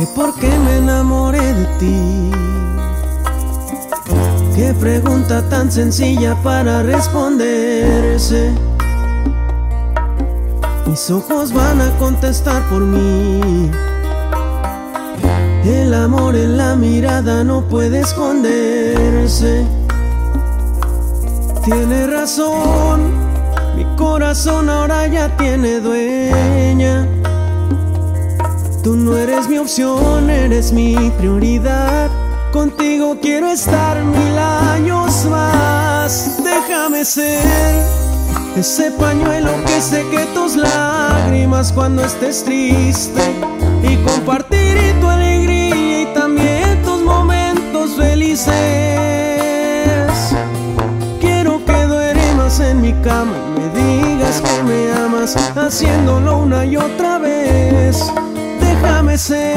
que por qué me enamoré de ti. Qué pregunta tan sencilla para responderse. Mis ojos van a contestar por mí. El amor en la mirada no puede esconderse. Tiene razón, mi corazón ahora ya tiene dueña. Tú no eres mi opción, eres mi prioridad. Contigo quiero estar mil años más. Déjame ser ese pañuelo que seque tus lágrimas cuando estés triste y compartir tu alegría y también tus momentos felices. Quiero que duermas en mi cama y me digas que me amas, haciéndolo una y otra vez. Déjame ser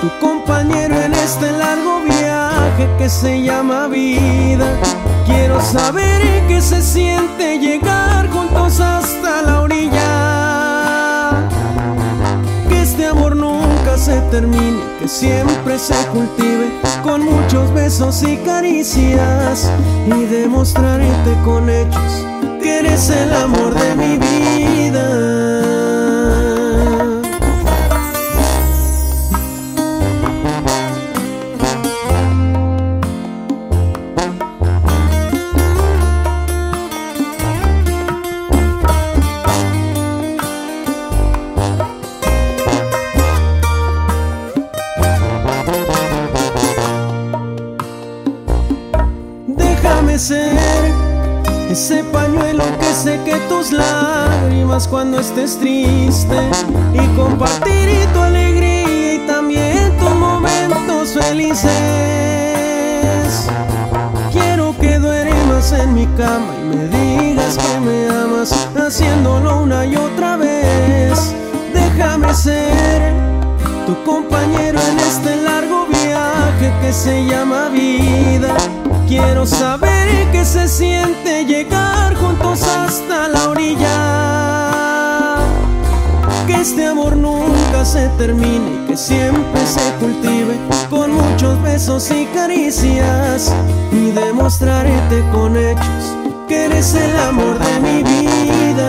tu compañero en este largo viaje que se llama vida. Quiero saber qué se siente llegar juntos hasta la orilla. Que este amor nunca se termine, que siempre se cultive con muchos besos y caricias. Y demostrarte con hechos que eres el amor de mi vida. Ese pañuelo que seque tus lágrimas cuando estés triste y compartir tu alegría y también tus momentos felices. Quiero que duermas en mi cama y me digas que me amas, haciéndolo una y otra vez. Déjame ser tu compañero en este largo viaje que se llama vida. Quiero saber qué se siente llegar juntos hasta la orilla. Que este amor nunca se termine, que siempre se cultive con muchos besos y caricias. Y demostrarte con hechos que eres el amor de mi vida.